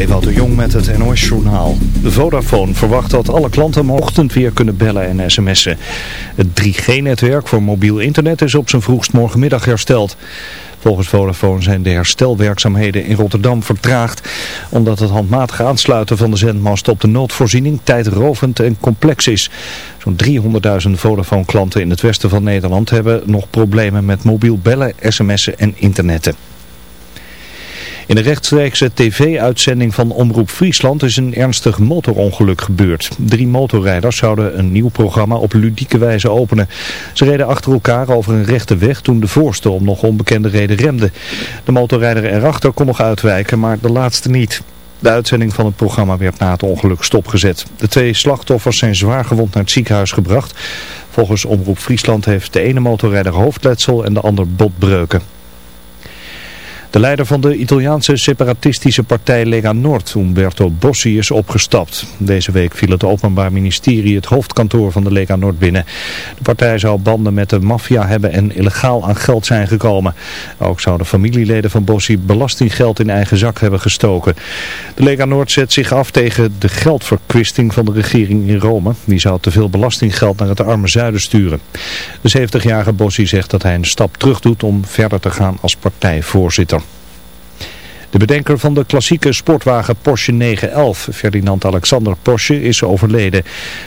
Ewout de Jong met het NOS-journaal. Vodafone verwacht dat alle klanten ochtend weer kunnen bellen en sms'en. Het 3G-netwerk voor mobiel internet is op zijn vroegst morgenmiddag hersteld. Volgens Vodafone zijn de herstelwerkzaamheden in Rotterdam vertraagd... omdat het handmatige aansluiten van de zendmast op de noodvoorziening tijdrovend en complex is. Zo'n 300.000 Vodafone-klanten in het westen van Nederland hebben nog problemen met mobiel bellen, sms'en en internetten. In de rechtstreekse tv-uitzending van Omroep Friesland is een ernstig motorongeluk gebeurd. Drie motorrijders zouden een nieuw programma op ludieke wijze openen. Ze reden achter elkaar over een rechte weg toen de voorste om nog onbekende reden remde. De motorrijder erachter kon nog uitwijken, maar de laatste niet. De uitzending van het programma werd na het ongeluk stopgezet. De twee slachtoffers zijn zwaar gewond naar het ziekenhuis gebracht. Volgens Omroep Friesland heeft de ene motorrijder hoofdletsel en de ander botbreuken. De leider van de Italiaanse separatistische partij Lega Nord, Umberto Bossi, is opgestapt. Deze week viel het Openbaar Ministerie het hoofdkantoor van de Lega Nord binnen. De partij zou banden met de maffia hebben en illegaal aan geld zijn gekomen. Ook zouden familieleden van Bossi belastinggeld in eigen zak hebben gestoken. De Lega Nord zet zich af tegen de geldverkwisting van de regering in Rome. Die zou te veel belastinggeld naar het arme zuiden sturen. De 70-jarige Bossi zegt dat hij een stap terug doet om verder te gaan als partijvoorzitter. De bedenker van de klassieke sportwagen Porsche 911, Ferdinand Alexander Porsche, is overleden.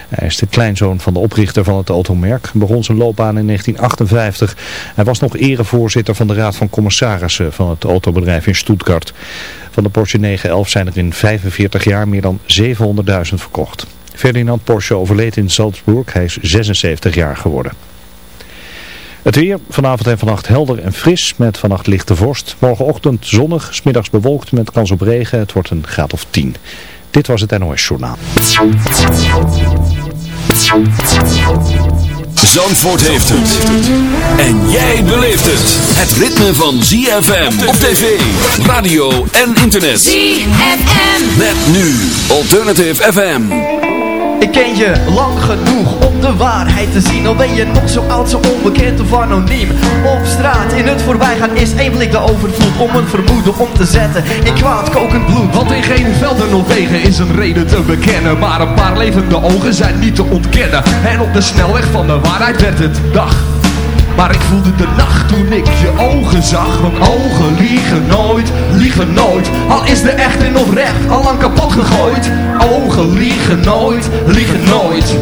Hij is de kleinzoon van de oprichter van het automerk, begon zijn loopbaan in 1958. Hij was nog erevoorzitter van de Raad van Commissarissen van het autobedrijf in Stuttgart. Van de Porsche 911 zijn er in 45 jaar meer dan 700.000 verkocht. Ferdinand Porsche overleed in Salzburg, hij is 76 jaar geworden. Het weer, vanavond en vannacht helder en fris met vannacht lichte vorst. Morgenochtend zonnig, smiddags bewolkt met kans op regen. Het wordt een graad of 10. Dit was het NOS Journaal. Zandvoort heeft het. En jij beleeft het. Het ritme van ZFM op tv, radio en internet. ZFM. Met nu Alternative FM. Ik ken je lang genoeg om de waarheid te zien. Al ben je nog zo oud, zo onbekend of anoniem. Op straat, in het voorbijgaan is één blik de overvloed Om een vermoeden om te zetten. In kwaad kokend bloed Want in geen velden of wegen is een reden te bekennen. Maar een paar levende ogen zijn niet te ontkennen. En op de snelweg van de waarheid werd het dag maar ik voelde de nacht toen ik je ogen zag. Want ogen liegen nooit, liegen nooit. Al is de echt en oprecht al lang kapot gegooid. Ogen liegen nooit, liegen nooit.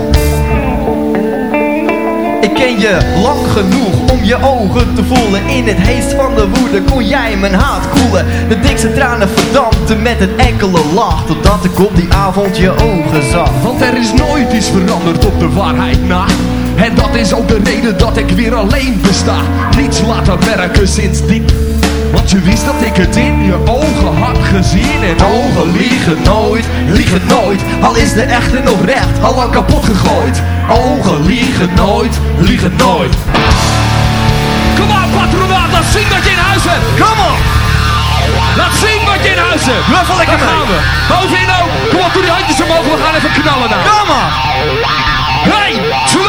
Ik ken je lang genoeg om je ogen te voelen. In het heest van de woede kon jij mijn haat koelen. De dikste tranen verdampten met een enkele lach. Totdat ik op die avond je ogen zag. Want er is nooit iets veranderd op de waarheid na en dat is ook de reden dat ik weer alleen besta. Niets laten werken sindsdien want je wist dat ik het in je ogen had gezien. En ogen liegen nooit, liegen nooit. Al is de echte nog recht, al lang kapot gegooid. Ogen liegen nooit, liegen nooit. Kom op patronaat, laat zien wat je in huis hebt. Kom op! Laat zien wat je in huis hebt. Blijf wel lekker Daar gaan we. Bovenin ook. Kom op, doe die handjes omhoog, we gaan even knallen nou Kom op! 1, 2,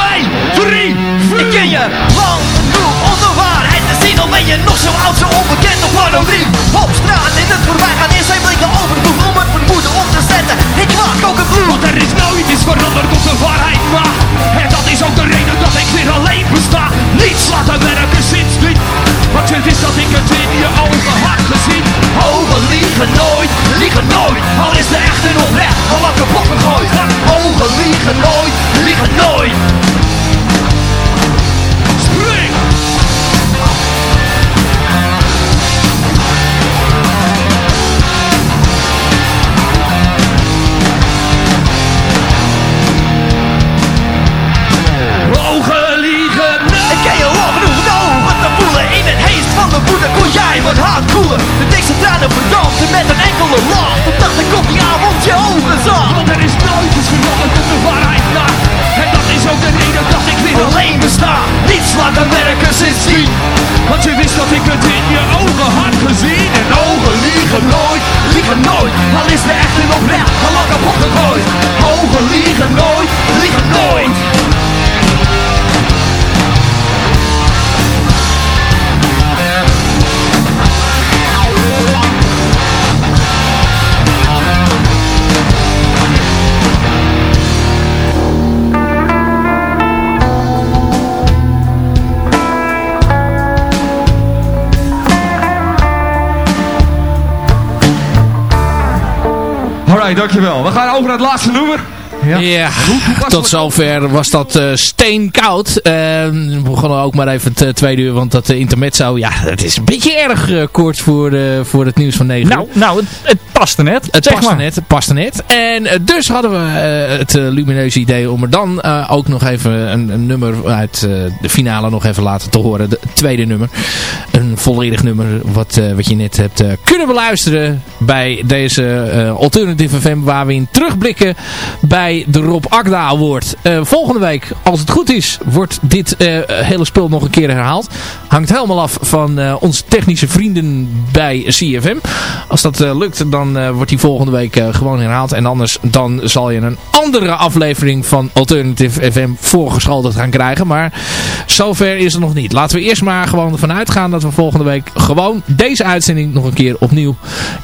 3, 4 Ik ken je lang genoeg de waarheid te zien Al ben je nog zo oud, zo onbekend of anoniem Op straat in het voorbijgaan is een blik de overvloed Om het Alright, dankjewel. We gaan over naar het laatste nummer. Ja, ja tot zover was dat uh, steenkoud. Uh, we begonnen ook maar even het uh, tweede uur, want dat uh, intermezzo, ja, het is een beetje erg kort voor, voor het nieuws van 9 nou, Nou, het, het paste net. Het paste net, het paste net. En dus hadden we het lumineuze idee om er dan ook nog even een, een nummer uit de finale nog even laten te horen. Het tweede nummer. Een volledig nummer wat, wat je net hebt kunnen beluisteren bij deze Alternative FM, waar we in terugblikken bij de Rob Akda Award. Volgende week, als het goed is, wordt dit hele spul nog een keer herhaald. Hangt helemaal af van onze technische vrienden bij CFM. Als dat lukt, dan wordt die volgende week gewoon herhaald. En anders dan zal je een andere aflevering van Alternative FM voorgeschoteld gaan krijgen. Maar zover is het nog niet. Laten we eerst maar gewoon ervan uitgaan dat we volgende week gewoon deze uitzending nog een keer opnieuw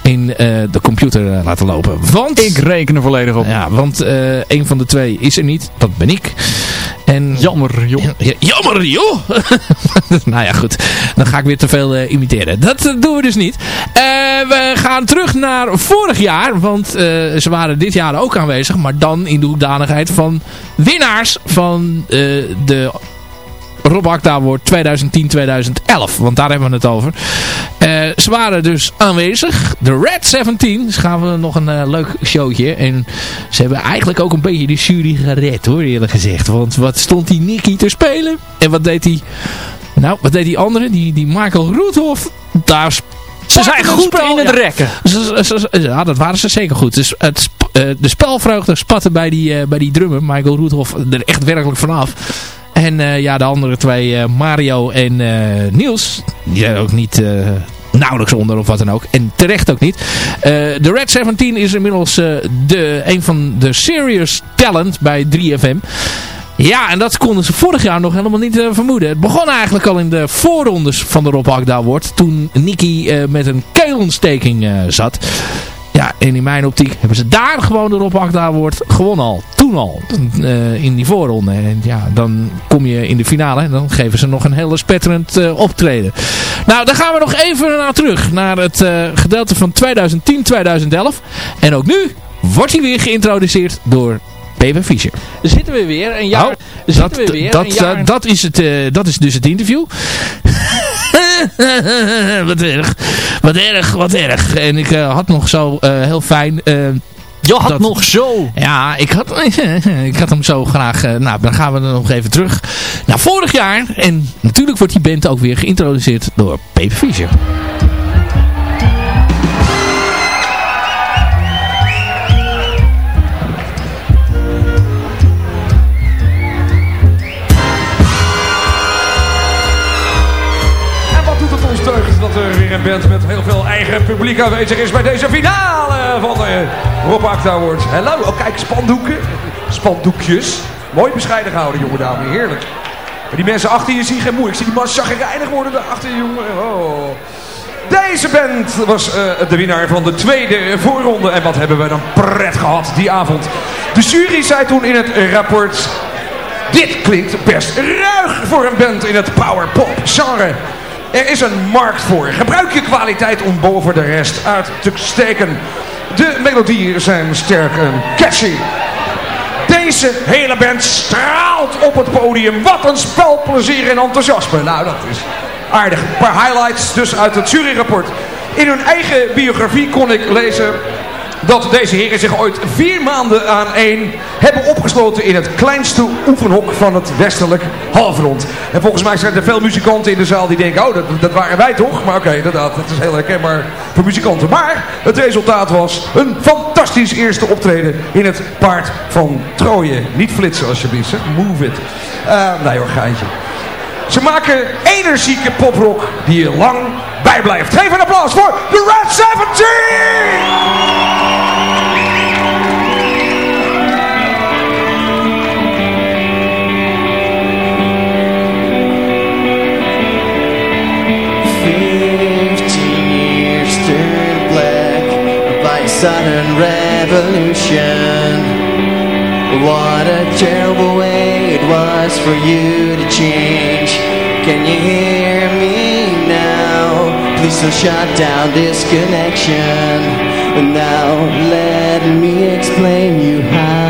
in de computer laten lopen. Want... Ik reken er volledig op. Ja, want een van de twee is er niet. Dat ben ik. En, jammer, joh. Ja, jammer, joh. nou ja, goed. Dan ga ik weer te veel uh, imiteren. Dat uh, doen we dus niet. Uh, we gaan terug naar vorig jaar. Want ze waren dit jaar ook aanwezig. Maar dan in de hoedanigheid van winnaars van de Rob Akda wordt 2010-2011. Want daar hebben we het over. Uh, ze waren dus aanwezig. De Red 17. Dus gaan we nog een uh, leuk showtje. En ze hebben eigenlijk ook een beetje de jury gered hoor eerlijk gezegd. Want wat stond die Nicky te spelen? En wat deed die... Nou, wat deed die andere? Die, die Michael Roethoff. Daar ze zijn goed spel, in het rekken. Ja, dat waren ze zeker goed. Dus het, uh, de spelvreugde spatte bij die, bij die drummer, Michael Roethoff, er echt werkelijk vanaf. En uh, ja, de andere twee, uh, Mario en uh, Niels, die zijn ook niet nauwelijks onder of wat dan ook. En terecht ook niet. de Red 17 is inmiddels de, een van de serious talent bij 3FM. Ja, en dat konden ze vorig jaar nog helemaal niet vermoeden. Het begon eigenlijk al in de voorrondes van de Rob Agda Award. Toen Nicky met een keelontsteking zat. Ja, en in mijn optiek hebben ze daar gewoon de Rob Agda Award gewonnen al. Toen al. Uh, in die voorronde. En ja, dan kom je in de finale. En dan geven ze nog een hele spetterend uh, optreden. Nou, dan gaan we nog even naar terug. Naar het uh, gedeelte van 2010-2011. En ook nu wordt hij weer geïntroduceerd door Pepe Fischer. Zitten we weer een jaar. Oh, dat, we weer dat, een jaar... dat, is het, dat is dus het interview. wat erg. Wat erg, wat erg. En ik uh, had nog zo heel fijn... Je had dat, nog zo. Ja, ik had, ik had hem zo graag... nou, dan gaan we er nog even terug naar vorig jaar. En natuurlijk wordt die band ook weer geïntroduceerd door Pepe Fischer. Band met heel veel eigen publiek aanwezig is bij deze finale van de Rob Awards. Hallo, oh kijk, spandoeken. Spandoekjes. Mooi bescheiden gehouden, jonge dame. Heerlijk. Maar die mensen achter je zien geen moe. Ik zie die man chagrijnig worden achter je, jongen. Oh. Deze band was uh, de winnaar van de tweede voorronde. En wat hebben we dan pret gehad die avond. De jury zei toen in het rapport... Dit klinkt best ruig voor een band in het power pop genre. Er is een markt voor. Gebruik je kwaliteit om boven de rest uit te steken. De melodieën zijn sterk en catchy. Deze hele band straalt op het podium. Wat een spelplezier en enthousiasme. Nou, dat is aardig. Een paar highlights dus uit het juryrapport. In hun eigen biografie kon ik lezen dat deze heren zich ooit vier maanden aan één hebben opgesloten in het kleinste oefenhok van het westelijk halfrond. En volgens mij zijn er veel muzikanten in de zaal die denken, oh dat, dat waren wij toch? Maar oké, inderdaad, dat is heel herkenbaar voor muzikanten. Maar het resultaat was een fantastisch eerste optreden in het paard van Troje. Niet flitsen alsjeblieft, hè? move it. Uh, nee hoor, geintje. Ze maken energieke poprock die je lang bijblijft. Geef een applaus voor The Red 17! Sudden revolution. What a terrible way it was for you to change. Can you hear me now? Please don't shut down this connection. And now let me explain you how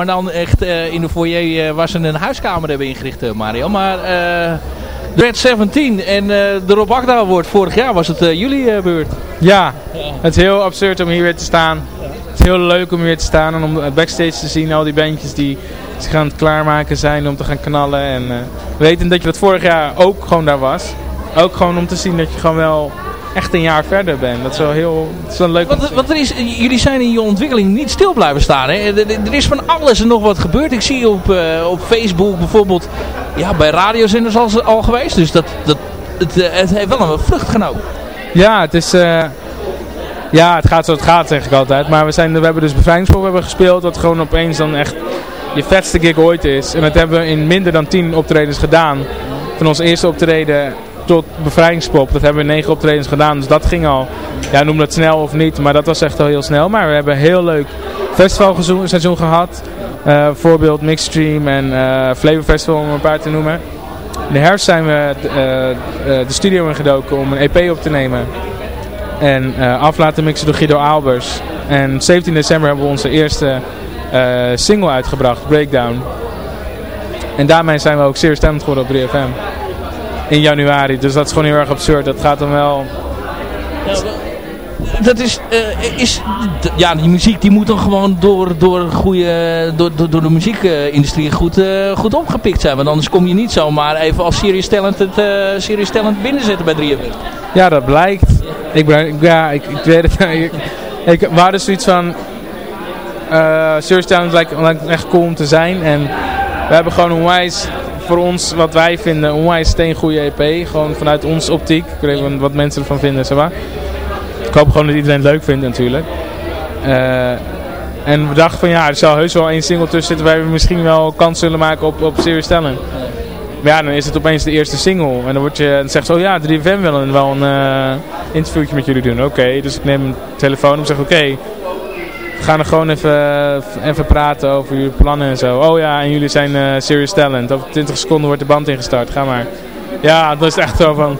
Maar dan echt eh, in de foyer eh, waar ze een huiskamer hebben ingericht, eh, Mario. Maar eh de Red 17 en de Rob Akda Award vorig jaar was het jullie beurt. Ja, het is heel absurd om hier weer te staan. Het is heel leuk om hier weer te staan en om backstage te zien al die bandjes die zich aan het klaarmaken zijn om te gaan knallen. En weten dat je dat vorig jaar ook gewoon daar was. Ook gewoon om te zien dat je gewoon wel echt een jaar verder bent. Dat is wel heel dat is wel leuk. Want, want er is, jullie zijn in je ontwikkeling niet stil blijven staan. Hè? Er, is van alles en nog wat gebeurd. Ik zie op, eh, op Facebook bijvoorbeeld ja, bij radiozenders al, al geweest. Dus dat, dat, het, eh, het heeft wel een vlucht genomen. Ja, het is... eh, ja, het gaat zoals het gaat, zeg ik altijd. Maar we, zijn, we hebben dus bevrijdingspop hebben gespeeld. Dat gewoon opeens dan echt je vetste gig ooit is. En dat hebben we in minder dan 10 optredens gedaan. Van ons eerste optreden tot bevrijdingspop. Dat hebben we 9 optredens gedaan. Dus dat ging al. Ja, noem dat snel of niet. Maar dat was echt al heel snel. Maar we hebben een heel leuk festivalseizoen gehad. Eh, voorbeeld Mixstream en eh Flavor Festival om een paar te noemen. In de herfst zijn we eh, de studio ingedoken om een EP op te nemen. En af laten mixen door Guido Albers. En 17 december hebben we onze eerste single uitgebracht, Breakdown. En daarmee zijn we ook zeer stemd geworden op 3FM. In januari, dus dat is gewoon heel erg absurd. Dat gaat dan wel... Dat is, eh, is ja, die muziek die moet dan gewoon door, door, goede, door, door, de muziekindustrie goed, eh, goed opgepikt zijn. Want anders kom je niet zomaar even als serious talent, het, eh, serious talent binnenzetten bij 3FM. Ja, dat blijkt. Ik, ben, ja, ik, ik weet het. ik- Ik, we hadden zoiets van... Serious Talent lijkt, lijkt echt cool om te zijn. En we hebben gewoon onwijs, voor ons, wat wij vinden, onwijs steengoede EP. Gewoon vanuit onze optiek. Ik weet niet wat mensen ervan vinden, zeg maar. Ik hoop gewoon dat iedereen het leuk vindt natuurlijk. Eh, en we dachten van ja, er zal heus wel één single tussen zitten waar we misschien wel kans zullen maken op, op Serious Talent. Maar ja, dan is het opeens de eerste single. En dan, word je, dan zegt ze, oh ja, 3FM wil een- wel een eh, interviewtje met jullie doen. Oké, dus ik neem mijn telefoon en zeg, oké, gaan er gewoon even, even praten over jullie plannen en zo. Oh ja, en jullie zijn eh, Serious Talent. Over 20 seconden wordt de band ingestart, ga maar. Ja, dat is echt zo van,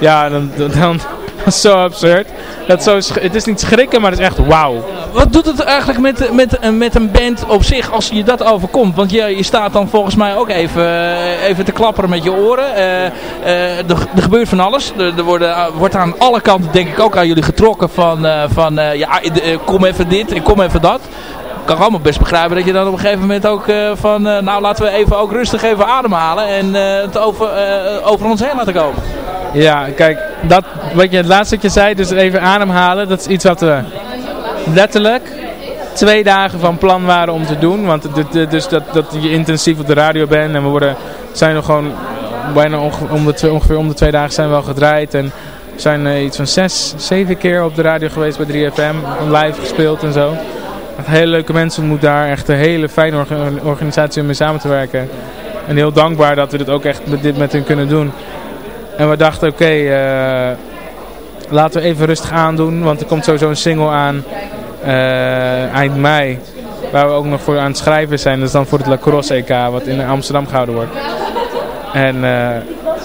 ja, dan, dan zo absurd. Dat zo, het is niet schrikken, maar het is echt wauw. Wat doet het eigenlijk met, met, met een band op zich als je dat overkomt? Want je, je staat dan volgens mij ook even, eh, even te klapperen met je oren. Eh, er, gebeurt van alles. Er, worden, wordt aan alle kanten denk ik ook aan jullie getrokken van, van ja, kom even dit en kom even dat. Kan allemaal best begrijpen dat je dan op een gegeven moment ook van, nou laten we even ook rustig even ademhalen en eh, het over, over ons heen laten komen. Ja, kijk, dat, wat je, het laatste je zei, dus even ademhalen, dat is iets wat we letterlijk twee dagen van plan waren om te doen. Want dus dat, dat je intensief op de radio bent en we worden, zijn er gewoon bijna om de, ongeveer om de twee dagen zijn we gedraaid. En zijn eh, iets van zes, zeven keer op de radio geweest bij 3FM, live gespeeld en zo. Hele leuke mensen ontmoet daar, echt een hele fijne orga- organisatie om mee samen te werken. En heel dankbaar dat we dit ook echt met, dit met hen kunnen doen. En we dachten, oké, eh, laten we even rustig aandoen. Want er komt sowieso een single aan eh, eind mei. Waar we ook nog voor aan het schrijven zijn. Dat is dan voor het Lacrosse EK, wat in Amsterdam gehouden wordt. En eh,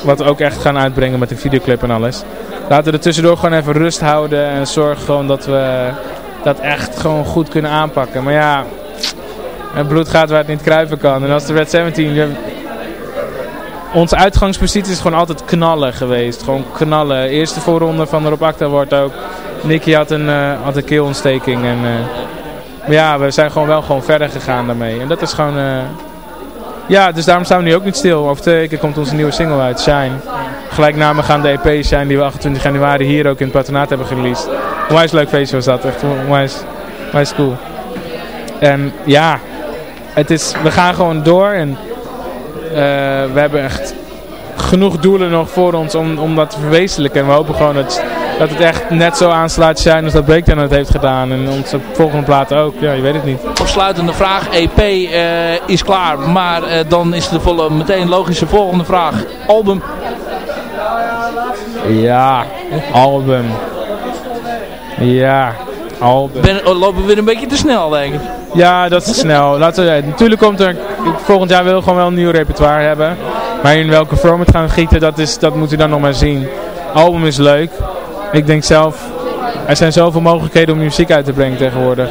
wat we ook echt gaan uitbrengen met een videoclip en alles. Laten we er tussendoor gewoon even rust houden. En zorgen gewoon dat we dat echt gewoon goed kunnen aanpakken. Maar ja, het bloed gaat waar het niet kruipen kan. En als de Red 17... onze uitgangspositie is gewoon altijd knallen geweest. Gewoon knallen. Eerste voorronde van de Rob Acta wordt ook. Nicky had een, eh, had een keelontsteking. En, eh, ja, we zijn gewoon wel gewoon verder gegaan daarmee. En dat is gewoon... eh, ja, dus daarom staan we nu ook niet stil. Over twee weken komt onze nieuwe single uit, Shine. Gelijknamig aan de EP Shine die we 28 januari hier ook in het patronaat hebben gereleased. Onwijs leuk feestje was dat. Echt onwijs, onwijs cool. En ja, het is, we gaan gewoon door. En we hebben echt genoeg doelen nog voor ons om, om dat te verwezenlijken. En we hopen gewoon dat, dat het echt net zo aanslaat zijn als dat Breakdown het heeft gedaan. En onze volgende platen ook. Ja, je weet het niet. Afsluitende vraag. EP eh, is klaar. Maar eh, dan is de volle, meteen logische volgende vraag. Album. Ja, album. Ja, Ben, oh, lopen we weer een beetje te snel denk ik. Ja, dat is snel. Laten we, natuurlijk komt er, volgend jaar wil ik gewoon wel een nieuw repertoire hebben. Maar in welke vorm het gaan gieten, dat, is, dat moet u dan nog maar zien. Album is leuk. Ik denk zelf, er zijn zoveel mogelijkheden om muziek uit te brengen tegenwoordig.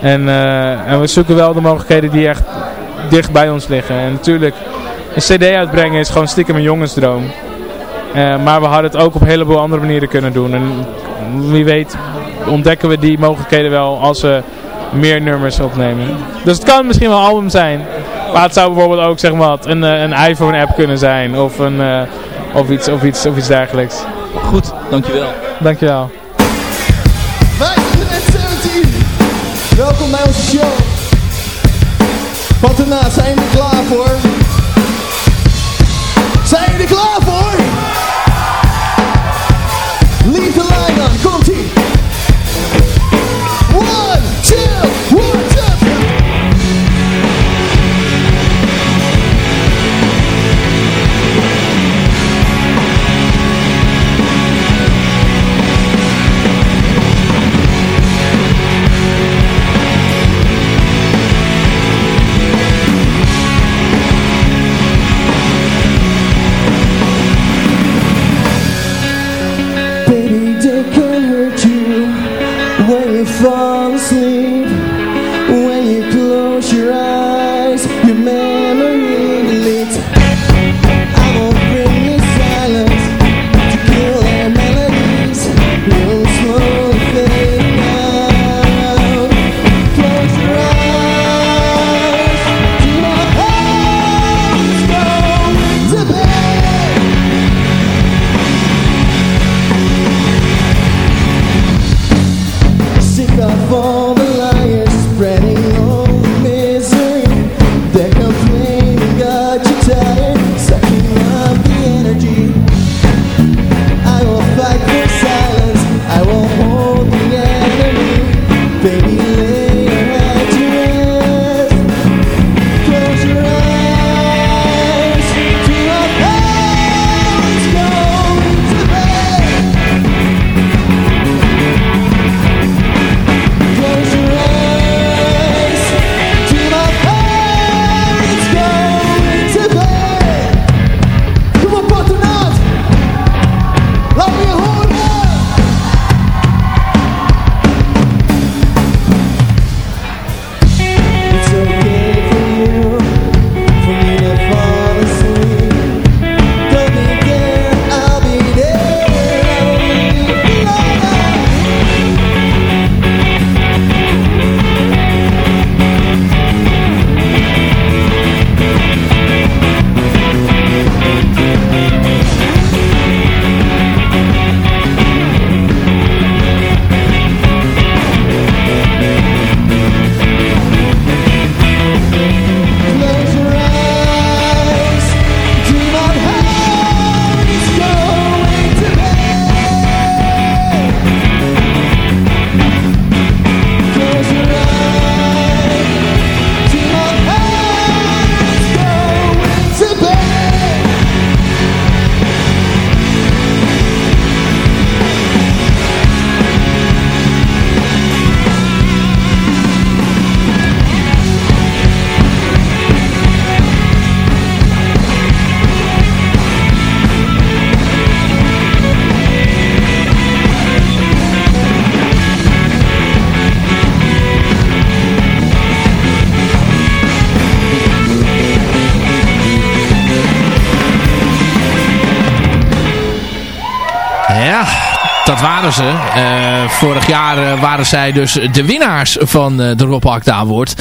En, eh, en we zoeken wel de mogelijkheden die echt dicht bij ons liggen. En natuurlijk, een cd uitbrengen is gewoon stiekem een jongensdroom. Eh, maar we hadden het ook op een heleboel andere manieren kunnen doen. En wie weet ontdekken we die mogelijkheden wel als we meer nummers opnemen. Dus het kan misschien wel een album zijn. Maar het zou bijvoorbeeld ook zeg maar, wat, een, eh, een iPhone app kunnen zijn. Of, een, eh, of, iets, of, iets, of iets dergelijks. Goed, dankjewel. Dankjewel. Wij zijn de Red 17. Welkom bij onze show. Patronaat, zijn jullie er klaar voor? for waren zij dus de winnaars van eh, de Rob Akda Award.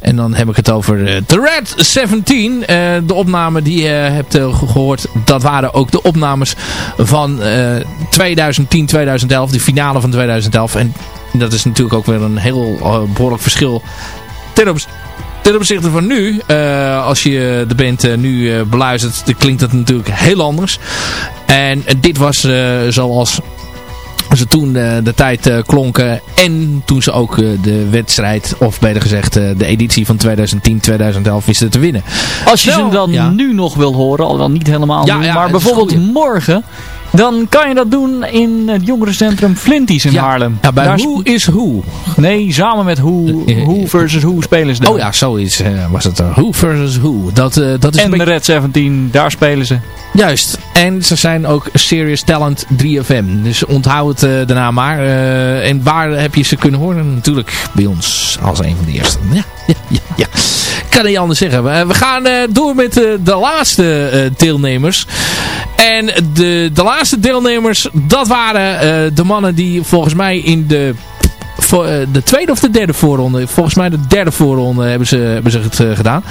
En dan heb ik het over eh, The Red 17. Eh, de opname die je hebt eh, gehoord, dat waren ook de opnames van 2010, 2011. De finale van 2011. En dat is natuurlijk ook weer een heel eh, behoorlijk verschil ten opzichte van nu, als je de band nu beluistert, dan klinkt het natuurlijk heel anders. En dit was eh, ze toen eh, de tijd eh, klonken. En toen ze ook eh, de wedstrijd, of beter gezegd de editie van 2010-2011 wisten te winnen. Als je Wel, ze dan ja. nu nog wil horen, al dan niet helemaal Ja, nu, maar bijvoorbeeld morgen, dan kan je dat doen in het jongerencentrum Flinties in Ja. Haarlem. Ja, bij Who is Who. Nee, samen met Who, Eh, eh, Who versus Who spelen ze daar. Oh ja, zoiets eh, was het. eh, Who versus Who. Dat, eh, dat is En de. Red 17, daar spelen ze. Juist. En ze zijn ook Serious Talent 3FM. Dus onthoud het eh, daarna maar. Eh, en waar heb je ze kunnen horen? Natuurlijk bij ons als een van de eerste. Ja, ja, ja. kan niet anders zeggen. We, we gaan eh, door met eh, de laatste eh, deelnemers. En de, de laatste deelnemers, dat waren eh, de mannen die volgens mij in de eh, de tweede of de derde voorronde. Volgens mij de derde voorronde hebben ze, hebben ze het eh, gedaan.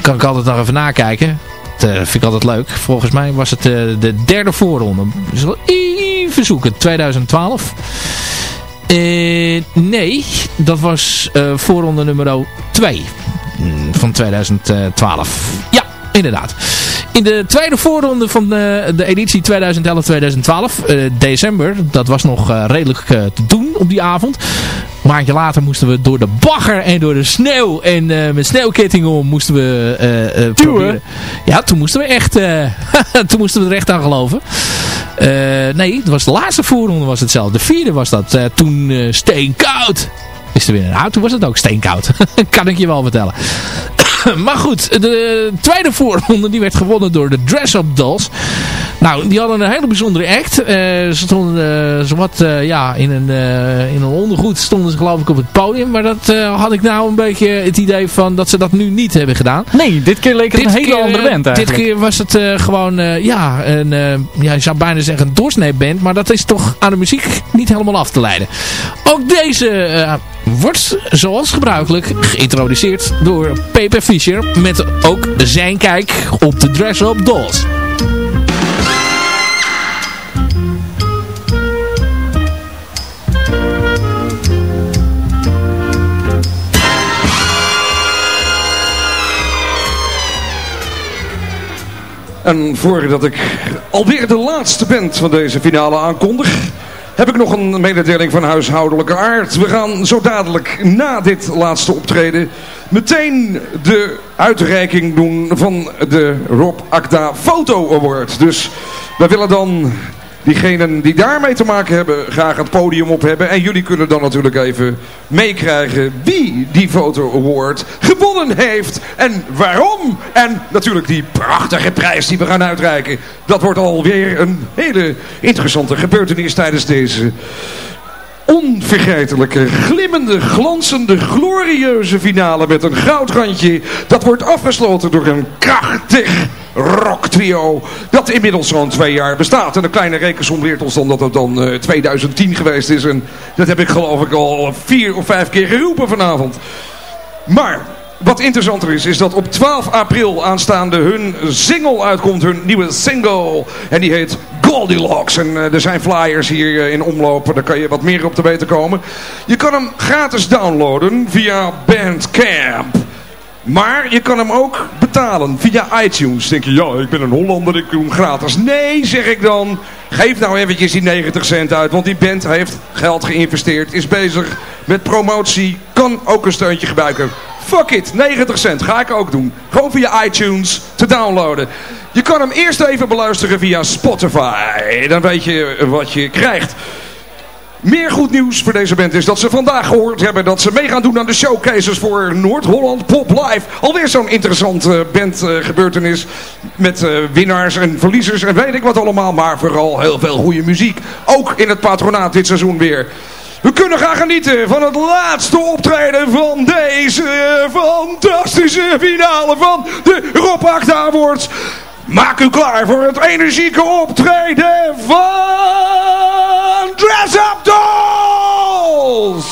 Kan ik altijd nog even nakijken. Dat vind ik altijd leuk. Volgens mij was het de derde voorronde. Even zoeken. 2012. Eh, nee, dat was voorronde nummer 2 mm, van 2012. Ja, inderdaad. In de tweede voorronde van de, de editie 2011-2012, eh, december, dat was nog eh, redelijk eh, te doen op die avond. Een maandje later moesten we door de bagger en door de sneeuw en eh, met sneeuwkettingen om moesten we eh, eh, proberen. Ja, toen moesten we echt, eh, toen moesten we er echt aan geloven. Eh, nee, het was de laatste voorronde was hetzelfde. De vierde was dat. eh, toen eh, steenkoud is te winnen. Nou, toen was het ook steenkoud. kan ik je wel vertellen. maar goed, de tweede voorronde die werd gewonnen door de Dress Up Dolls. Nou, die hadden een hele bijzondere act. Eh, ze stonden uh, zowat uh, ja, in, een, in een ondergoed stonden ze geloof ik op het podium. Maar dat had ik nou een beetje het idee van dat ze dat nu niet hebben gedaan. Nee, dit keer leek het dit een hele keer, andere band eigenlijk. Dit keer was het gewoon, ja, een, ja, je zou bijna zeggen een doorsneeband. Maar dat is toch aan de muziek niet helemaal af te leiden. Ook deze wordt zoals gebruikelijk geïntroduceerd door Pepe Fischer met ook zijn kijk op de dress-up dolls. En voordat ik alweer de laatste bent van deze finale aankondig heb ik nog een mededeling van huishoudelijke aard. We gaan zo dadelijk na dit laatste optreden meteen de uitreiking doen van de Rob Akda Foto Award. Dus wij willen dan diegenen die daarmee te maken hebben graag het podium op hebben. En jullie kunnen dan natuurlijk even meekrijgen wie die foto award gewonnen heeft. En waarom. En natuurlijk die prachtige prijs die we gaan uitreiken. Dat wordt alweer een hele interessante gebeurtenis tijdens deze onvergetelijke, glimmende, glanzende, glorieuze finale met een goudrandje. Dat wordt afgesloten door een krachtig rock trio dat inmiddels zo'n twee jaar bestaat. En een kleine rekensom leert ons dan dat het dan uh, eh, 2010 geweest is. En dat heb ik geloof ik al vier of vijf keer geroepen vanavond. Maar wat interessanter is, is dat op 12 april aanstaande hun single uitkomt, hun nieuwe single. En die heet Goldilocks. En uh, er zijn flyers hier uh, in omloop, daar kan je wat meer op te weten komen. Je kan hem gratis downloaden via Bandcamp. Maar je kan hem ook betalen via iTunes. Denk je, ja, ik ben een Hollander, ik doe hem gratis. Nee, zeg ik dan. Geef nou eventjes die 90 cent uit. Want die band heeft geld geïnvesteerd, is bezig met promotie. Kan ook een steuntje gebruiken. Fuck it, 90 cent. Ga ik ook doen. Gewoon via iTunes te downloaden. Je kan hem eerst even beluisteren via Spotify. Dan weet je wat je krijgt. Meer goed nieuws voor deze band is dat ze vandaag gehoord hebben dat ze mee gaan doen aan de showcases voor Noord-Holland Pop Live. Alweer zo'n interessante bandgebeurtenis met uh, winnaars en verliezers en weet ik wat allemaal. Maar vooral heel veel goede muziek. Ook in het patronaat dit seizoen weer. We kunnen gaan genieten van het laatste optreden van deze fantastische finale van de Rob Awards. Maak u klaar voor het energieke optreden van Dress Up Dolls!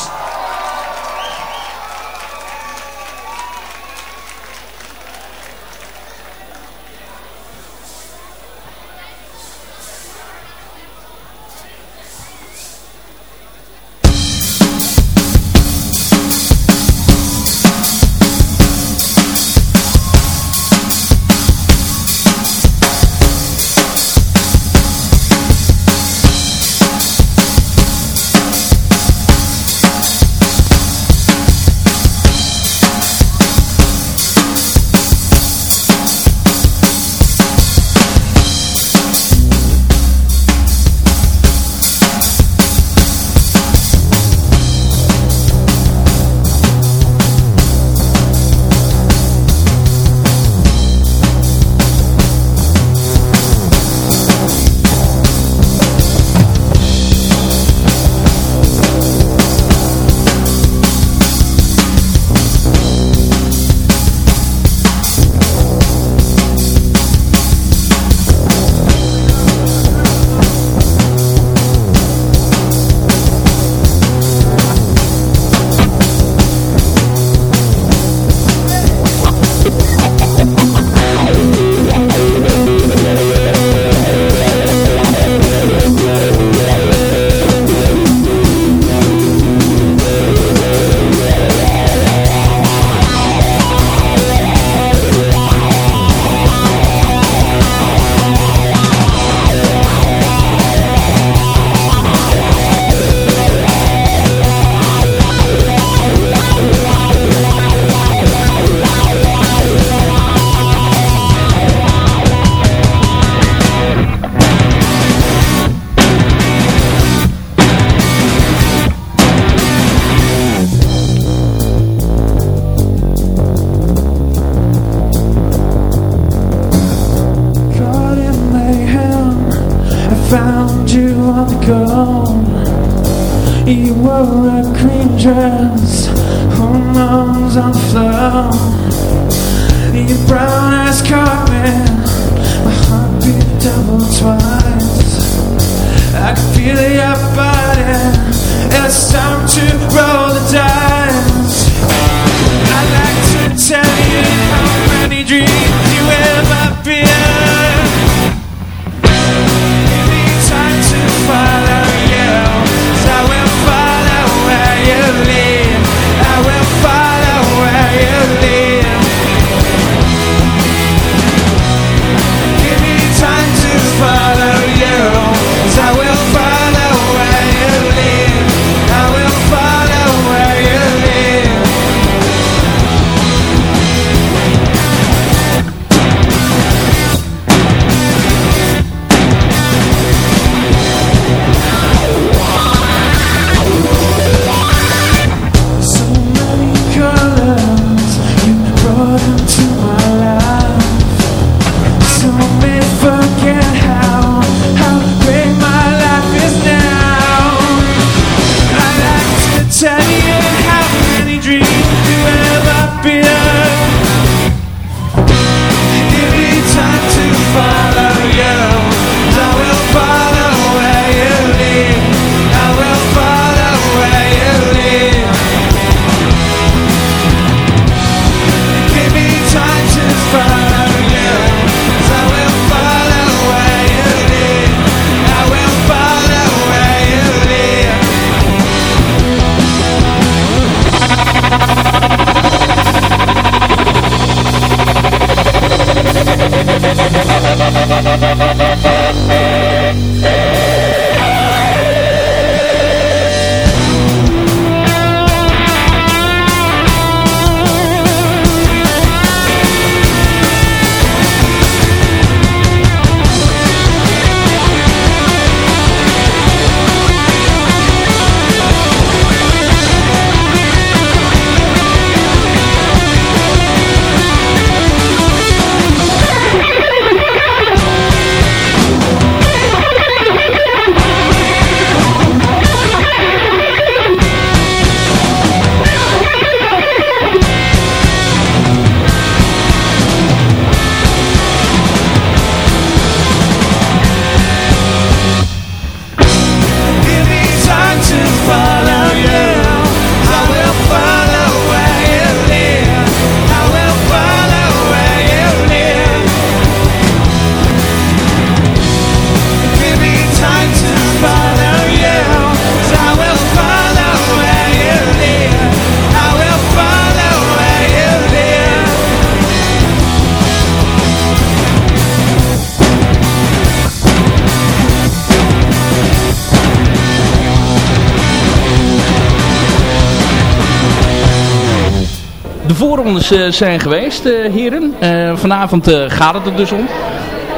Eh, zijn geweest, eh, heren. Eh, vanavond gaat het er dus om.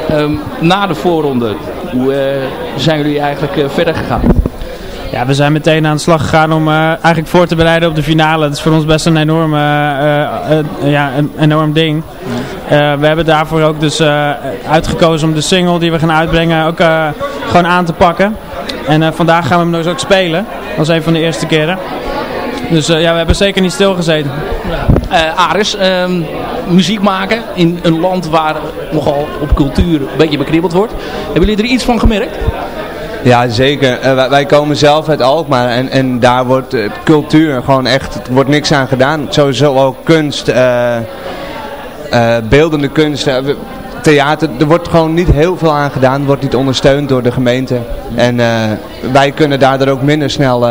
Ehm, na de voorronde, hoe zijn jullie eigenlijk verder gegaan? Ja, we zijn meteen aan de slag gegaan om eigenlijk voor te bereiden op de finale. Dat is voor ons best een enorm, ja, een enorm ding. we hebben daarvoor ook dus uitgekozen om de single die we gaan uitbrengen ook gewoon aan te pakken. En vandaag gaan we hem dus ook spelen. Dat is een van de eerste keren. Dus ja, we hebben zeker niet stilgezeten. Aris, ehm, muziek maken in een land waar nogal op cultuur een beetje bekribbeld wordt. Hebben jullie er iets van gemerkt? Ja, zeker. Uh, wij, komen zelf uit Alkmaar en, en daar wordt uh, cultuur gewoon echt, er wordt niks aan gedaan. Sowieso ook kunst, beeldende kunst, theater, er wordt gewoon niet heel veel aan gedaan, wordt niet ondersteund door de gemeente. En wij kunnen daardoor ook minder snel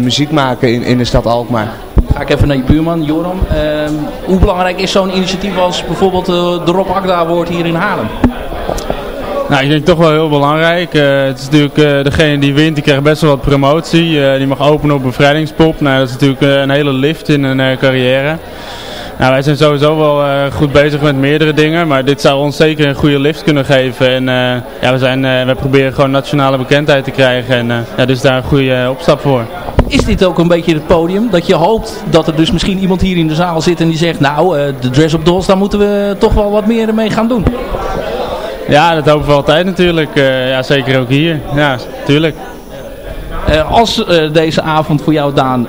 muziek maken in, in de stad Alkmaar ga ik even naar je buurman, Joram. Ehm, hoe belangrijk is zo'n initiatief als bijvoorbeeld uh, de Rob Agda wordt hier in Haarlem? Nou, ik denk toch wel heel belangrijk. Uh, het is natuurlijk uh, degene die wint, die krijgt best wel wat promotie. die mag openen op bevrijdingspop. Nou, dat is natuurlijk een hele lift in een carrière. Nou, wij zijn sowieso wel goed bezig met meerdere dingen, maar dit zou ons zeker een goede lift kunnen geven. En ja, we, zijn, we proberen gewoon nationale bekendheid te krijgen en ja, dus daar een goede opstap voor is dit ook een beetje het podium? Dat je hoopt dat er dus misschien iemand hier in de zaal zit en die zegt... nou, de Dress Up Dolls, daar moeten we toch wel wat meer mee gaan doen. Ja, dat hopen we altijd natuurlijk. Ja, zeker ook hier. Ja, tuurlijk. Uh, als deze avond voor jou, Daan,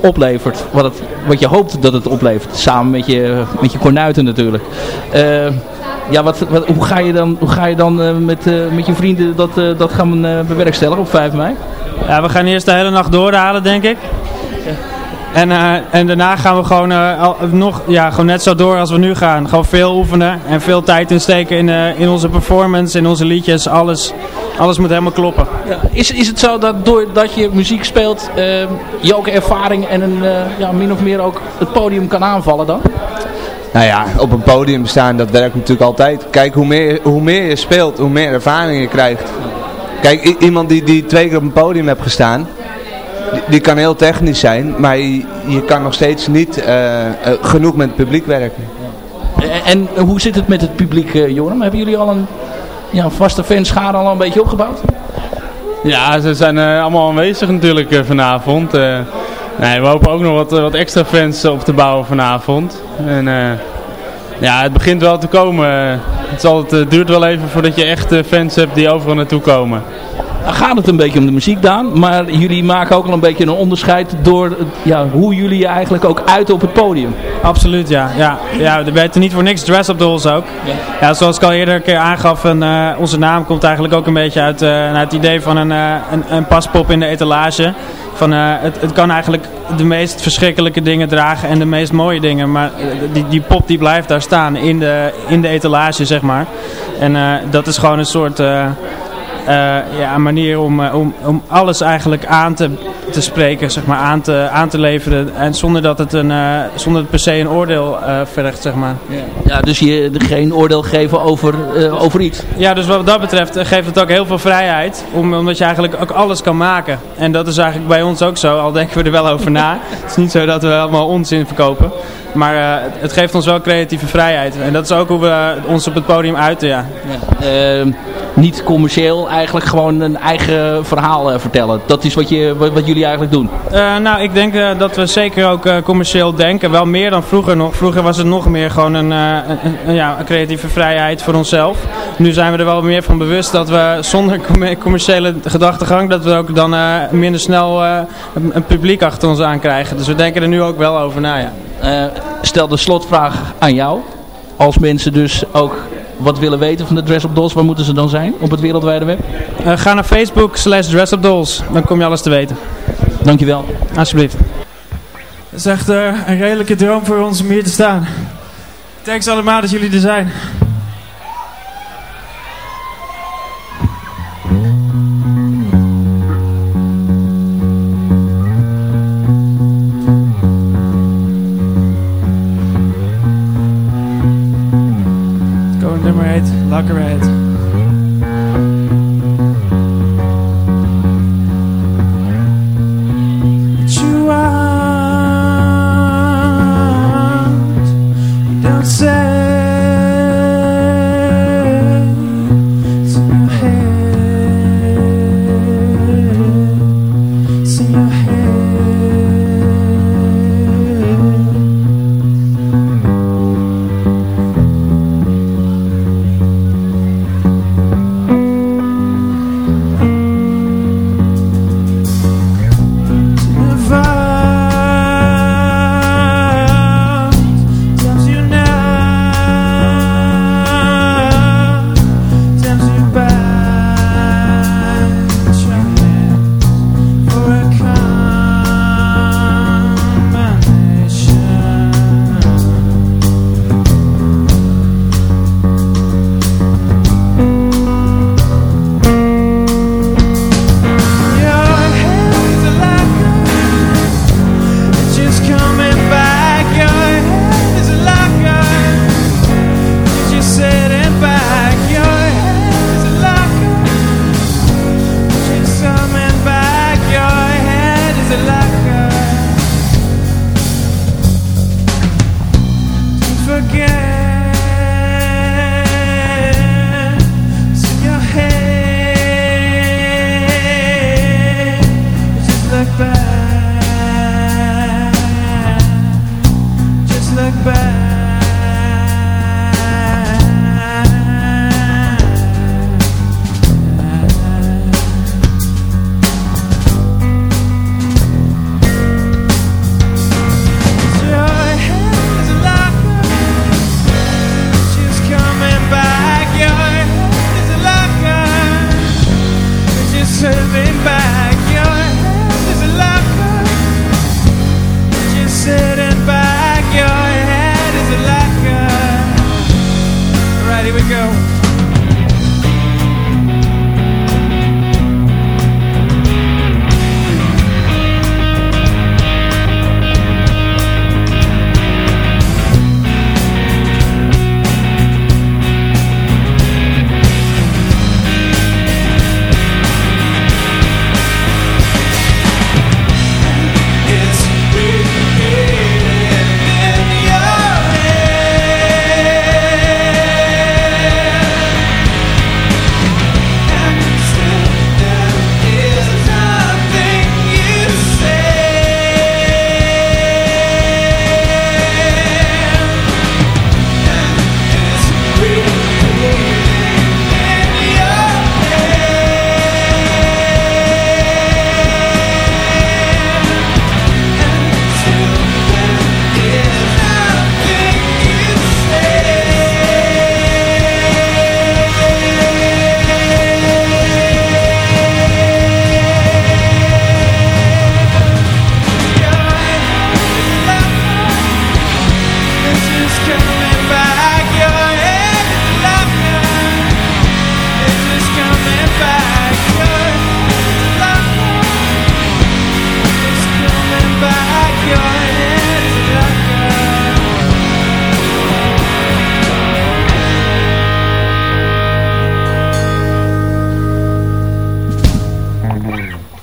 oplevert wat, het, wat je hoopt dat het oplevert, samen met je, met je kornuiten natuurlijk. ja, wat, wat, hoe ga je dan, hoe ga je dan met, met je vrienden dat, dat gaan bewerkstelligen op 5 mei? Ja, we gaan eerst de hele nacht doorhalen, denk ik. En, uh, en daarna gaan we gewoon, uh, al, nog, ja, gewoon net zo door als we nu gaan. Gewoon veel oefenen en veel tijd insteken in, uh, in onze performance, in onze liedjes. Alles, alles moet helemaal kloppen. Ja. Is, is het zo dat doordat je muziek speelt, je ook ervaring en een, ja, min of meer ook het podium kan aanvallen dan? Nou ja, op een podium staan, dat werkt natuurlijk altijd. Kijk, hoe meer, hoe meer je speelt, hoe meer ervaring je krijgt. Kijk, iemand die, die twee keer op een podium heeft gestaan, die, die kan heel technisch zijn, maar je, je kan nog steeds niet uh, genoeg met het publiek werken. En, en, hoe zit het met het publiek, uh, Joram? Hebben jullie al een ja, vaste fanschade al een beetje opgebouwd? Ja, ze zijn allemaal aanwezig natuurlijk vanavond. nee, we hopen ook nog wat, wat extra fans op te bouwen vanavond. En ja, het begint wel te komen. Het, zal, het duurt wel even voordat je echt fans hebt die overal naartoe komen. Gaat het een beetje om de muziek, Daan. Maar jullie maken ook al een beetje een onderscheid door ja, hoe jullie je eigenlijk ook uiten op het podium. Absoluut, ja. Ja, ja we weten niet voor niks Dress Up Dolls ook. Ja. ja zoals ik al eerder een keer aangaf, en, uh, onze naam komt eigenlijk ook een beetje uit, uh, het idee van een, uh, een, een paspop in de etalage. Van, het, het kan eigenlijk de meest verschrikkelijke dingen dragen en de meest mooie dingen. Maar die, die pop die blijft daar staan in de, in de etalage, zeg maar. En dat is gewoon een soort ja, een manier om, uh, om, om alles eigenlijk aan te, te spreken, zeg maar, aan te, aan te leveren. En zonder dat het, een, uh, zonder het per se een oordeel uh, vergt, zeg maar. Ja, ja dus je geen oordeel geven over, uh, over iets. Ja, dus wat dat betreft geeft het ook heel veel vrijheid. Om, omdat je eigenlijk ook alles kan maken. En dat is eigenlijk bij ons ook zo, al denken we er wel over na. het is niet zo dat we allemaal onzin verkopen. Maar het geeft ons wel creatieve vrijheid. En dat is ook hoe we ons op het podium uiten, ja. ja. Uh, niet commercieel, eigenlijk gewoon een eigen verhaal vertellen. Dat is wat, je, wat, wat jullie eigenlijk doen. nou, ik denk dat we zeker ook commercieel denken. Wel meer dan vroeger nog. Vroeger was het nog meer gewoon een, ja, een creatieve vrijheid voor onszelf. Nu zijn we er wel meer van bewust dat we zonder commerciële gedachtegang... dat we ook dan minder snel een, een publiek achter ons aan krijgen. Dus we denken er nu ook wel over na, ja. Uh, stel de slotvraag aan jou. Als mensen dus ook wat willen weten van de Dress Up Dolls, waar moeten ze dan zijn op het wereldwijde web? Uh, ga naar Facebook slash Dress Up Dolls, dan kom je alles te weten. Dankjewel. Alsjeblieft. Het is echt uh, een redelijke droom voor ons om hier te staan. Thanks allemaal dat jullie er zijn.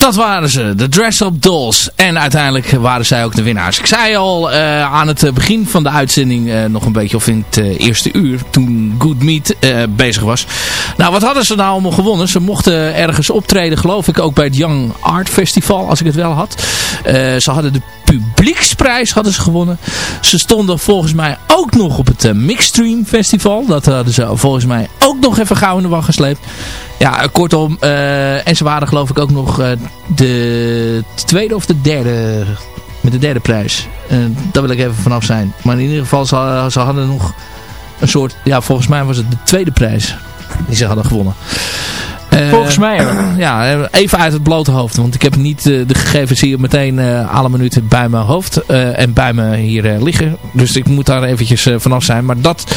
Dat waren ze, de Dress Up Dolls. En uiteindelijk waren zij ook de winnaars. Ik zei al uh, aan het begin van de uitzending, uh, nog een beetje of in het uh, eerste uur, toen Good Meat bezig was. Nou, wat hadden ze nou allemaal gewonnen? Ze mochten ergens optreden, geloof ik, ook bij het Young Art Festival, als ik het wel had. ze hadden de publieksprijs hadden ze gewonnen. Ze stonden volgens mij ook nog op het Mixstream Festival. Dat hadden ze volgens mij ook nog even gauw in de wacht gesleept. Ja, kortom. Uh, en ze waren geloof ik ook nog uh, de tweede of de derde. Met de derde prijs. Uh, daar wil ik even vanaf zijn. Maar in ieder geval, ze, ze hadden nog een soort... Ja, volgens mij was het de tweede prijs die ze hadden gewonnen. Volgens mij Ja, even uit het blote hoofd. Want ik heb niet uh, de gegevens hier meteen uh, alle minuten bij mijn hoofd. Uh, en bij me hier liggen. Dus ik moet daar eventjes vanaf zijn. Maar dat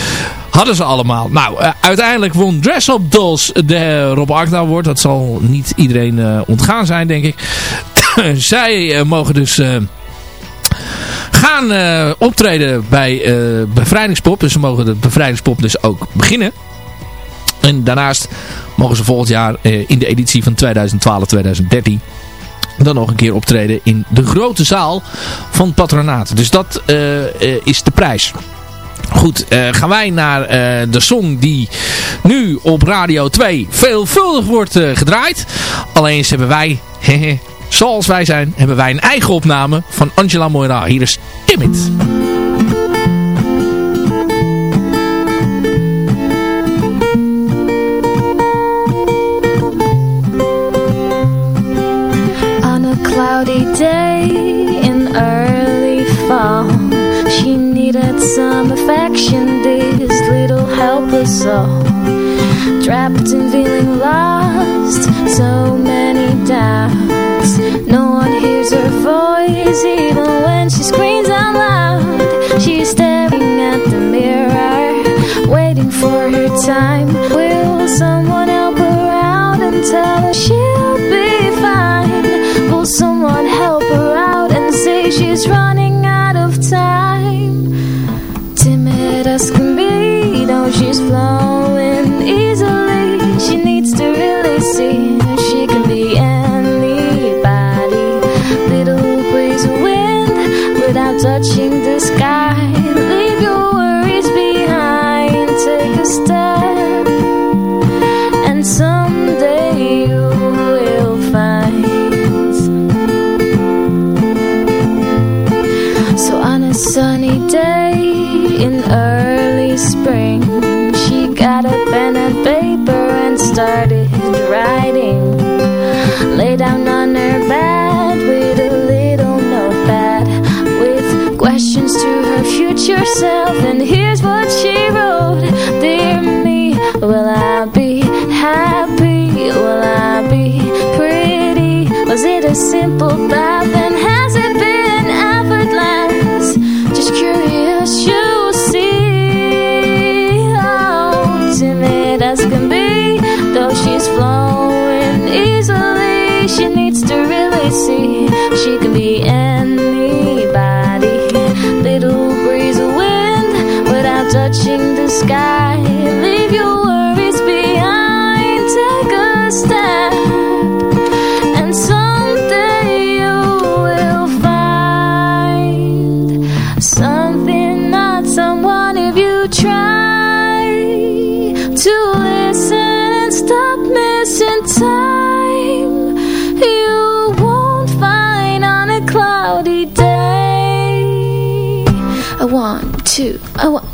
hadden ze allemaal. Nou, uiteindelijk won Dress Up Dolls de Rob Agda Award. Dat zal niet iedereen ontgaan zijn, denk ik. Zij mogen dus gaan optreden bij Bevrijdingspop. Dus ze mogen de Bevrijdingspop dus ook beginnen. En daarnaast mogen ze volgend jaar eh, in de editie van 2012-2013 dan nog een keer optreden in de grote zaal van Patronaat. Dus dat uh, is de prijs. Goed, uh, gaan wij naar de song die nu op Radio 2 veelvuldig wordt gedraaid. Alleen hebben wij, zoals wij zijn, hebben wij een eigen opname van Angela Moira. Hier is Timid. Soul. Trapped and feeling lost, so many doubts. No one hears her voice, even when she screams out loud. She's staring at the mirror, waiting for her time. Will someone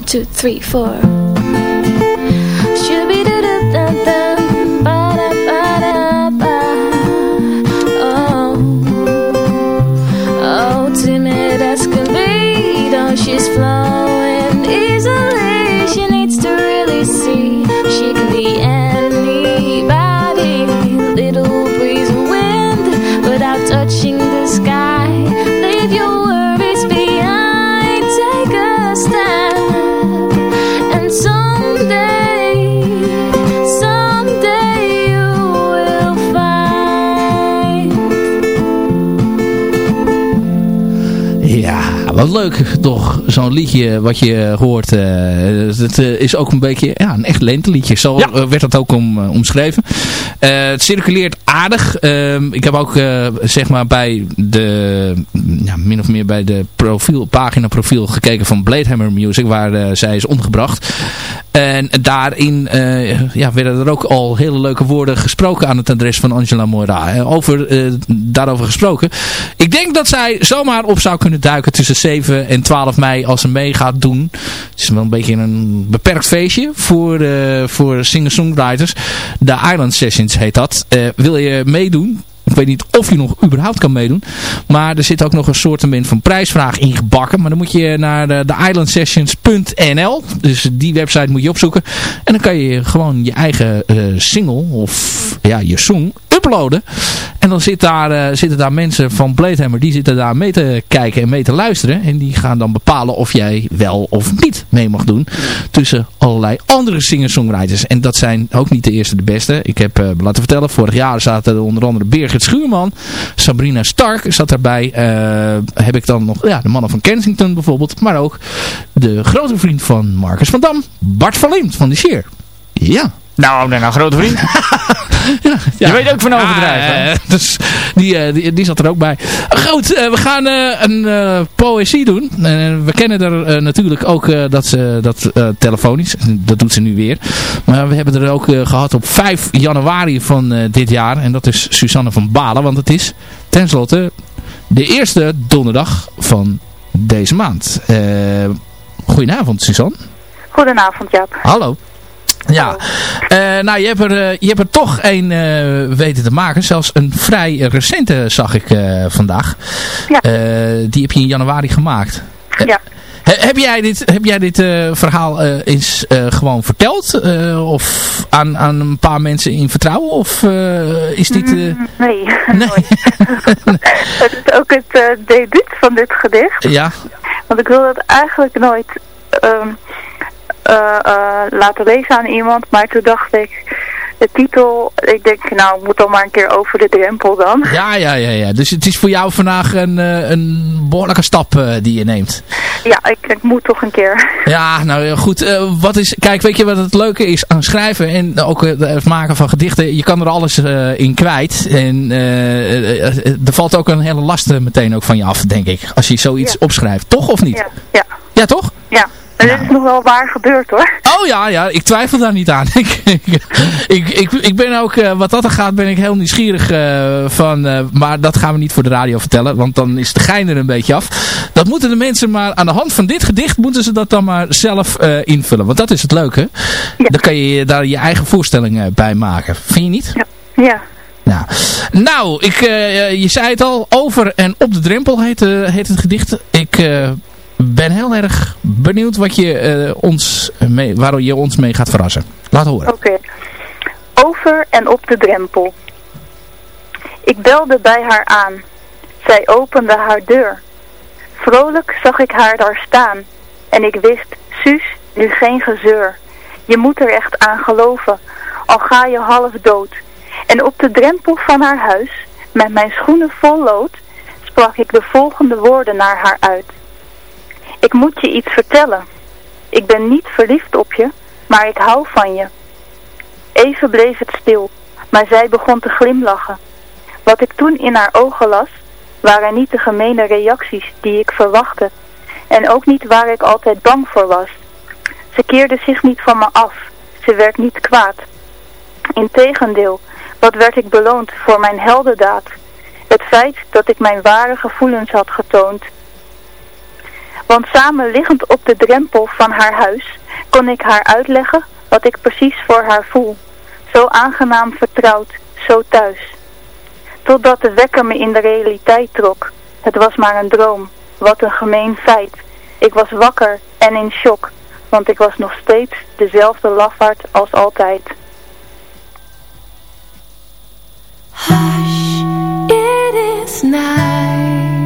two, three, four. Shooby doo doo dun dun, ba da ba da ba. Oh, oh, be, she's flying. Leuk toch, zo'n liedje wat je hoort. het is ook een beetje ja, een echt lenteliedje. Zo werd dat ook om, omschreven. het circuleert aardig. Ehm, ik heb ook zeg maar bij de, ja, min of meer bij de profiel, pagina profiel gekeken van Bladehammer Music, waar zij is omgebracht. En daarin ja, werden er ook al hele leuke woorden gesproken aan het adres van Angela Moira. Over, daarover gesproken. Ik denk dat zij zomaar op zou kunnen duiken tussen 7 en 12 mei als ze mee gaat doen. Het is wel een beetje een beperkt feestje voor, voor singer-songwriters. De Island Sessions heet dat. Wil je meedoen? Ik weet niet of je nog überhaupt kan meedoen. Maar er zit ook nog een soort van prijsvraag ingebakken. Maar dan moet je naar de, de islandsessions.nl. Dus die website moet je opzoeken. En dan kan je gewoon je eigen uh, single of ja, je song uploaden. En dan zit daar, uh, zitten daar mensen van Bladehammer, die zitten daar mee te kijken en mee te luisteren. En die gaan dan bepalen of jij wel of niet mee mag doen. Tussen allerlei andere singer-songwriters. En dat zijn ook niet de eerste de beste. Ik heb uh, laten vertellen, vorig jaar zaten er onder andere Birgit Schuurman. Sabrina Stark zat daarbij. Uh, heb ik dan nog ja, de mannen van Kensington bijvoorbeeld. Maar ook de grote vriend van Marcus van Dam. Bart van Liemt van de Sheer. Ja. Nou, nou, nou, grote vriend. ja, Je weet ook van overdrijven. Uh, dus die, uh, die, die, zat er ook bij. Goed, uh, we gaan een poëzie doen. we kennen er natuurlijk ook dat ze dat telefonisch. Dat doet ze nu weer. Maar we hebben er ook gehad op 5 januari van dit jaar. En dat is Susanne van Balen. Want het is tenslotte de eerste donderdag van deze maand. goedenavond, Suzanne. Goedenavond, Jaap. Hallo. Ja, uh, nou je hebt, er, uh, je hebt er toch een uh, weten te maken. Zelfs een vrij recente zag ik vandaag. Ja. die heb je in januari gemaakt. Ja. heb jij dit, heb jij dit verhaal eens gewoon verteld? of aan, aan een paar mensen in vertrouwen? Of is dit... Mm, nee, nee. het is ook het debuut van dit gedicht. Ja. Want ik wil het eigenlijk nooit... Um, uh, laten lezen aan iemand. Maar toen dacht ik, de titel, ik denk nou, moet dan maar een keer over de drempel dan. Ja, ja, ja, ja. Dus het is voor jou vandaag een, uh, een behoorlijke stap die je neemt. Ja, ik, ik, moet toch een keer. Ja, nou goed. wat is, kijk, weet je wat het leuke is aan schrijven en ook het maken van gedichten? Je kan er alles in kwijt. En er valt ook een hele last meteen ook van je af, denk ik. Als je zoiets opschrijft. Toch of niet? Ja, ja. Ja, toch? Ja. Dit is nog wel waar gebeurd hoor. Oh ja, ja, ik twijfel daar niet aan. ik, ik, ik, ik, ben ook, uh, wat dat er gaat, ben ik heel nieuwsgierig uh, van. Uh, maar dat gaan we niet voor de radio vertellen, want dan is de gein er een beetje af. Dat moeten de mensen maar aan de hand van dit gedicht, moeten ze dat dan maar zelf invullen. Want dat is het leuke. Ja. Dan kan je daar je eigen voorstellingen bij maken. Vind je niet? Ja. ja. Ja. Nou, ik, je zei het al, over en op de drempel heet, heet het gedicht. Ik ben heel erg benieuwd wat je, uh, ons mee, waar je ons mee gaat verrassen. Laat horen. Oké. Over en op de drempel. Ik belde bij haar aan. Zij opende haar deur. Vrolijk zag ik haar daar staan. En ik wist, Suus, nu geen gezeur. Je moet er echt aan geloven, al ga je half dood. En op de drempel van haar huis, met mijn schoenen vol lood, sprak ik de volgende woorden naar haar uit. Ik moet je iets vertellen. Ik ben niet verliefd op je, maar ik hou van je. Even bleef het stil, maar zij begon te glimlachen. Wat ik toen in haar ogen las, waren niet de gemene reacties die ik verwachtte. En ook niet waar ik altijd bang voor was. Ze keerde zich niet van me af. Ze werd niet kwaad. Integendeel, wat werd ik beloond voor mijn heldendaad? Het feit dat ik mijn ware gevoelens had getoond want samen liggend op de drempel van haar huis kon ik haar uitleggen wat ik precies voor haar voel. Zo aangenaam vertrouwd, zo thuis. Totdat de wekker me in de realiteit trok. Het was maar een droom, wat een gemeen feit. Ik was wakker en in shock, want ik was nog steeds dezelfde lafaard als altijd. Hush, it is night.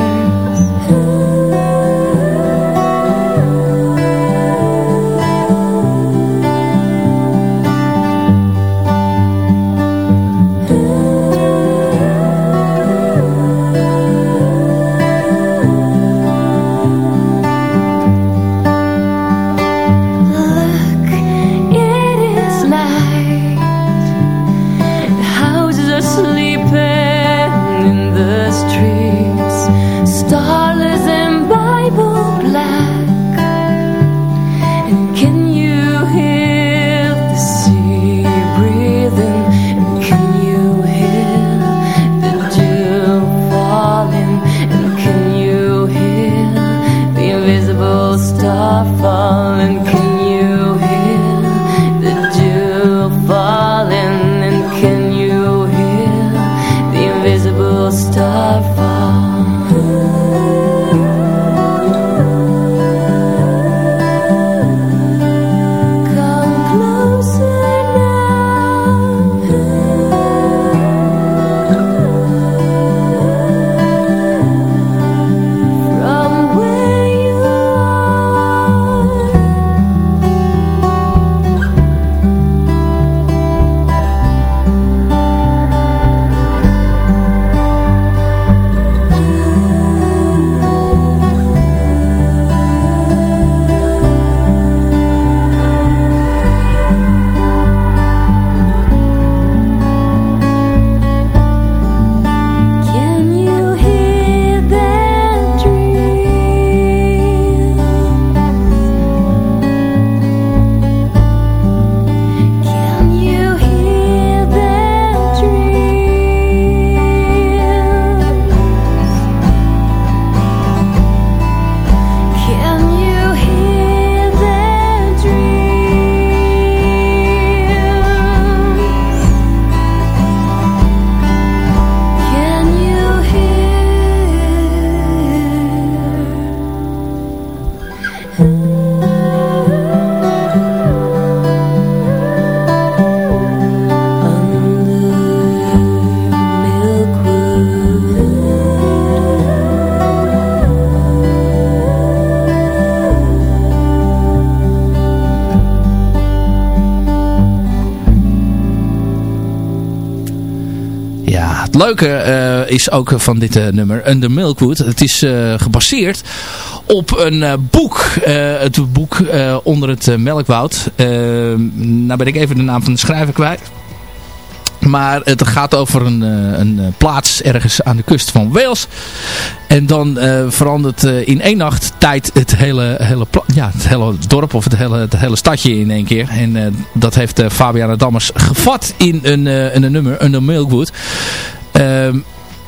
leuke eh, is ook van dit eh, nummer, Under Milkwood. Het is eh, gebaseerd op een boek. het boek Onder het Melkwoud. Nou ben ik even de naam van de schrijver kwijt. Maar het gaat over een, een plaats ergens aan de kust van Wales. En dan verandert in één nacht tijd het hele, hele, ja, het hele dorp of het hele, het hele stadje in één keer. En dat heeft Fabiana Dammers gevat in een, een nummer, Under Milkwood. Ehm,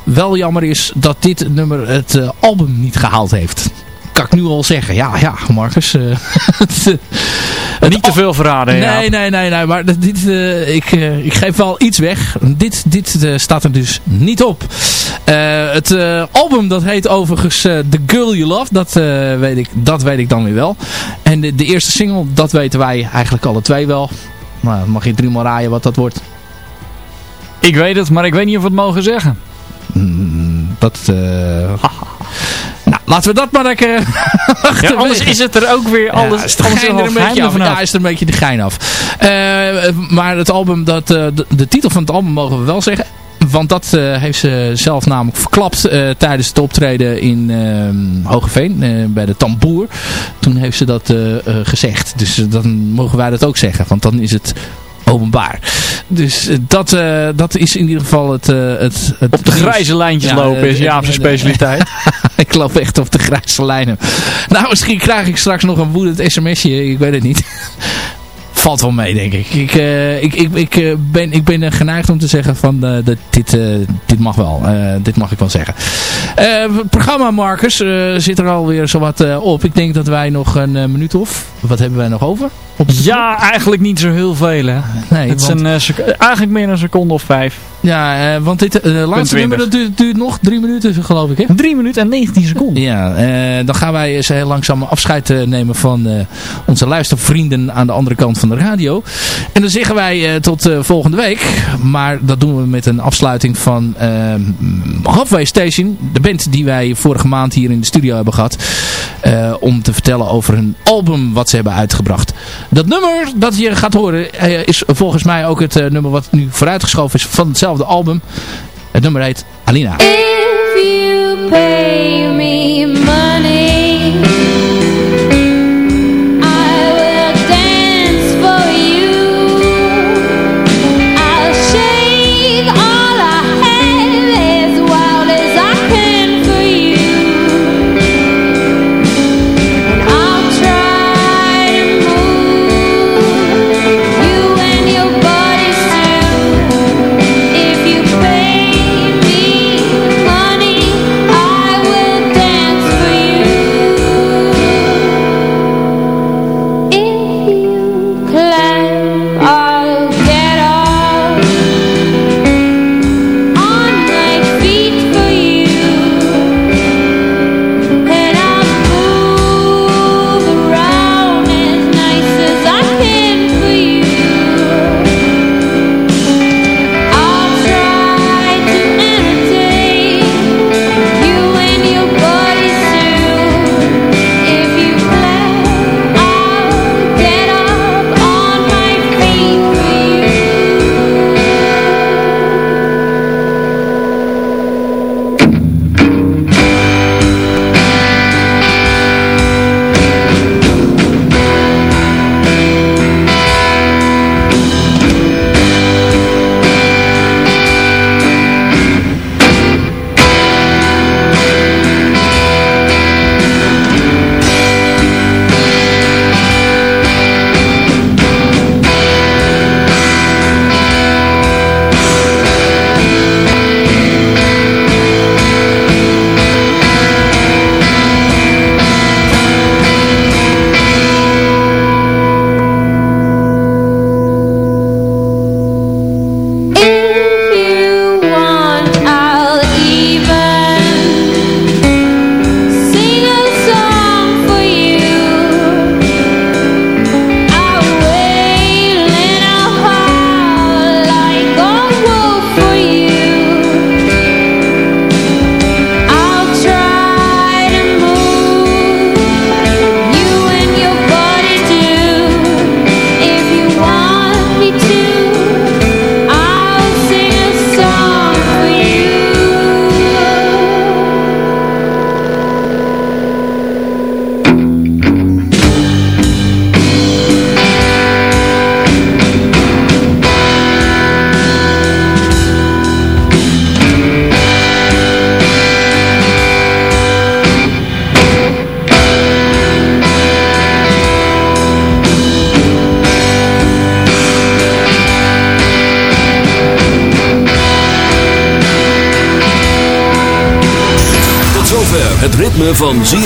wel jammer is dat dit nummer het eh, album niet gehaald heeft. Kan ik nu al zeggen. Ja, ja, Marcus. eh, het, eh, het Niet te veel verraden, ja. Nee, nee, nee, nee. Maar dit, ik, ik geef wel iets weg. Dit, dit staat er dus niet op. Het album dat heet overigens The Girl You Love. Dat, weet ik, dat weet ik dan weer wel. En de, de eerste single, dat weten wij eigenlijk alle twee wel. Nou, dan mag je drie maal raaien wat dat wordt. Ik weet het, maar ik weet niet of we het mogen zeggen. Mm, dat... eh, nou, laten we dat maar lekker... Ja, anders is het er ook weer alles, ja, is alles er er een beetje af. Ja, is er een beetje de gein af. Eh, maar het album, dat, eh, de, de titel van het album mogen we wel zeggen. Want dat eh, heeft ze zelf namelijk verklapt eh, tijdens het optreden in eh, Hogeveen. eh, bij de Tamboer. Toen heeft ze dat eh, eh, gezegd. Dus eh, dan mogen wij dat ook zeggen. Want dan is het openbaar. Dus eh, dat, eh, dat is in ieder geval het... eh, het, het Op de grijze lijntjes lopen is Jaap's eh, specialiteit. ik loop echt op de grijze lijnen. Nou, misschien krijg ik straks nog een woedend sms'je. Ik weet het niet. Valt wel mee, denk ik. Ik, eh, ik, ik, ik, eh, ben, ik ben geneigd om te zeggen van eh, dat dit, dit mag wel. Dit mag ik wel zeggen. Het programma, Marcus, zit er alweer zowat op. Ik denk dat wij nog een minuut of... Wat hebben wij nog over? Ja, eigenlijk niet zo heel veel. Hè. Nee, het is een, eigenlijk meer een seconde of vijf. Ja, want dit laatste 20. nummer dat duurt, duurt nog drie minuten, geloof ik. Hè? 3 minuten en 19 seconden. Ja, dan gaan wij eens heel langzaam afscheid nemen van onze luistervrienden aan de andere kant van de radio. En dan zeggen wij eh, tot eh, volgende week. Maar dat doen we met een afsluiting van eh, Halfway Station. De band die wij vorige maand hier in de studio hebben gehad. eh, om te vertellen over een album wat ze hebben uitgebracht. Dat nummer dat je gaat horen is volgens mij ook het nummer wat nu vooruitgeschoven is van hetzelfde album. Het nummer heet Alina. If you pay me money,